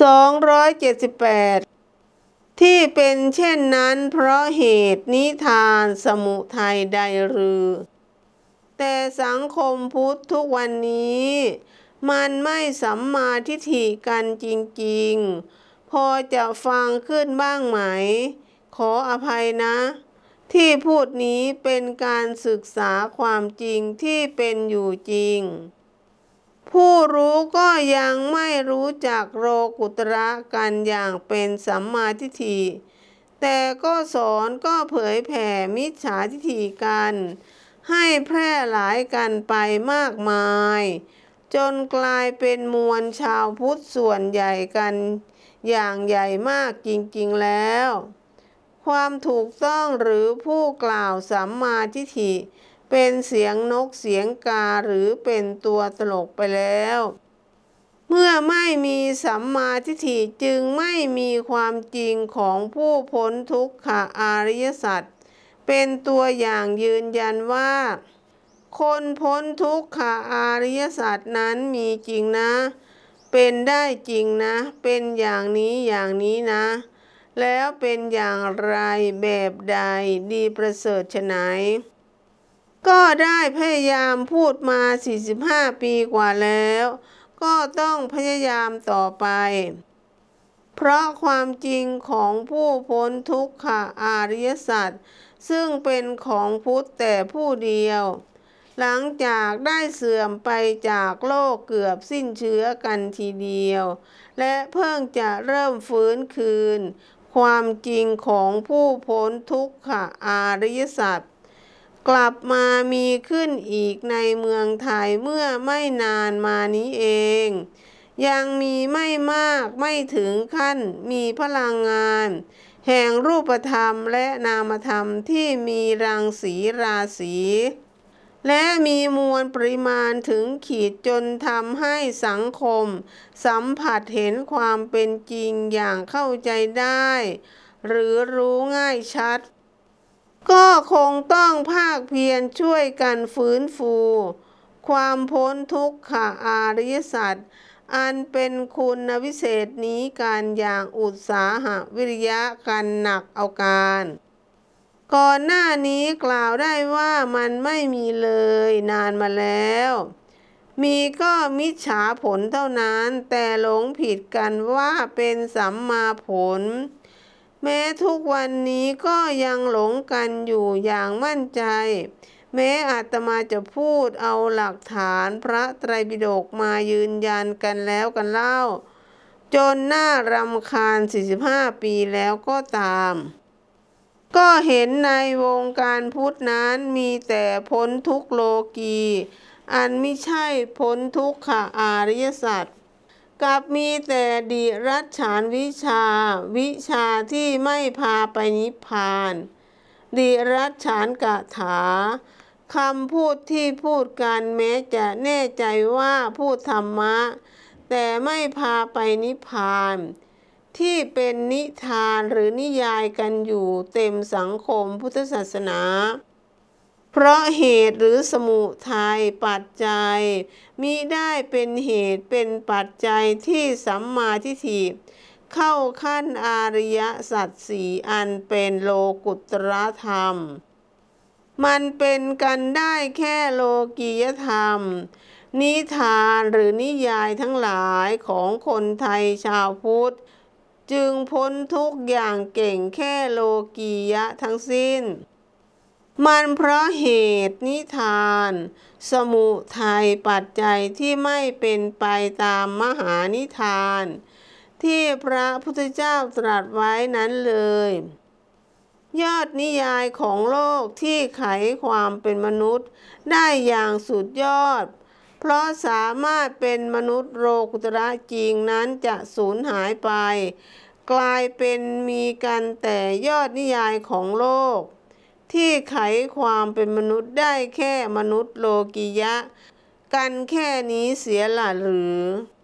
278 ที่เป็นเช่นนั้นเพราะเหตุนิทานสมุทัยใดหรือ แต่สังคมพุทธทุกวันนี้ มันไม่สัมมาทิฏฐิกันจริงๆ พอจะฟังขึ้นบ้างไหม ขออภัยนะ ที่พูดนี้เป็นการศึกษาความจริงที่เป็นอยู่จริง ผู้รู้ก็ยังไม่รู้จักโลกุตระกันอย่างเป็นสัมมาทิฏฐิ แต่ก็สอนก็เผยแผ่มิจฉาทิฏฐิกัน ให้แพร่หลายกันไปมากมาย จนกลายเป็นมวลชาวพุทธส่วนใหญ่กันอย่างใหญ่มากจริงๆแล้ว ความถูกต้องหรือผู้กล่าวสัมมาทิฏฐิ เป็นเสียงนกเสียงกาหรือเป็นตัวตลกไปแล้ว เมื่อไม่มีสัมมาทิฏฐิจึงไม่มีความจริงของผู้พ้นทุกขอริยสัจเป็นตัวอย่างยืนยันว่า คนพ้นทุกขอริยสัจนั้นมีจริงนะ เป็นได้จริงนะ เป็นอย่างนี้อย่างนี้นะ แล้วเป็นอย่างไรแบบใดดีประเสริฐฉไหน ก็ได้พยายามพูดมา 45 ปีกว่าแล้ว ก็ต้องพยายามต่อไป เพราะความจริงของผู้พ้นทุกขอาริยสัจซึ่งเป็นของพุทธแต่ผู้เดียว หลังจากได้เสื่อมไปจากโลกเกือบสิ้นเชื้อกันทีเดียว และเพิ่งจะเริ่มฟื้นคืน ความจริงของผู้พ้นทุกขอาริยสัจ กลับมามีขึ้นอีกในเมืองไทยเมื่อไม่นานมานี้เอง ยังมีไม่มากไม่ถึงขั้นมีพลังงาน แห่งรูปธรรมและนามธรรมที่มีรังสีราศีและมีมวลปริมาณถึงขีดจนทำให้สังคม สัมผัสเห็นความเป็นจริงอย่างเข้าใจได้ หรือรู้ง่ายชัด ก็คงต้องภาคเพียรช่วยกันฟื้นฟู ความพ้นทุกขอริยสัจอันเป็นคุณวิเศษนี้กันอย่างอุตสาหะวิริยะกันหนักเอาการ ก่อนหน้านี้กล่าวได้ว่ามันไม่มีเลยนานมาแล้ว มีก็มิจฉาผลเท่านั้นแต่หลงผิดกันว่าเป็นสัมมาผล แม้ทุกวันนี้ก็ยังหลงกันอยู่อย่างมั่นใจ แม้อาตมาจะพูดเอาหลักฐานพระไตรปิฎกมายืนยันกันแล้วกันเล่า จนหน่ารำคาญ 45 ปีแล้วก็ตาม ก็เห็นในวงการพุทธนั้นมีแต่พ้นทุกโลกี อันไม่ใช่พ้นทุกขอริยสัจ กับมีแต่ดิรัจฉานวิชา วิชาที่ไม่พาไปนิพพานดิรัจฉานกถาคำพูดที่พูดกันแม้จะแน่ใจว่าพูดธรรมะ แต่ไม่พาไปนิพพาน ที่เป็นนิทานหรือนิยายกันอยู่เต็มสังคมพุทธศาสนา เพราะเหตุหรือสมุทัยปัจจัยมิได้เป็นเหตุเป็นปัจจัยที่สัมมาทิฏฐิเข้าขั้นอาริยสัจสี่อันเป็นโลกุตรธรรม มันเป็นกันได้แค่โลกียธรรม นิทานหรือนิยายทั้งหลายของคนไทยชาวพุทธ จึงพ้นทุกอย่างเก่งแค่โลกียะทั้งสิ้น มันเพราะเหตุนิทาน สมุทัยปัจจัยที่ไม่เป็นไปตามมหานิทาน ที่พระพุทธเจ้าตรัสไว้นั้นเลย ยอดนิยายของโลกที่ไขความเป็นมนุษย์ได้อย่างสุดยอด เพราะสามารถเป็นมนุษย์โลกุตระจริงนั้นจะสูญหายไป กลายเป็นมีกันแต่ยอดนิยายของโลก ที่ไขความเป็นมนุษย์ได้แค่มนุษย์โลกิยะ กันแค่นี้เสียละหรือ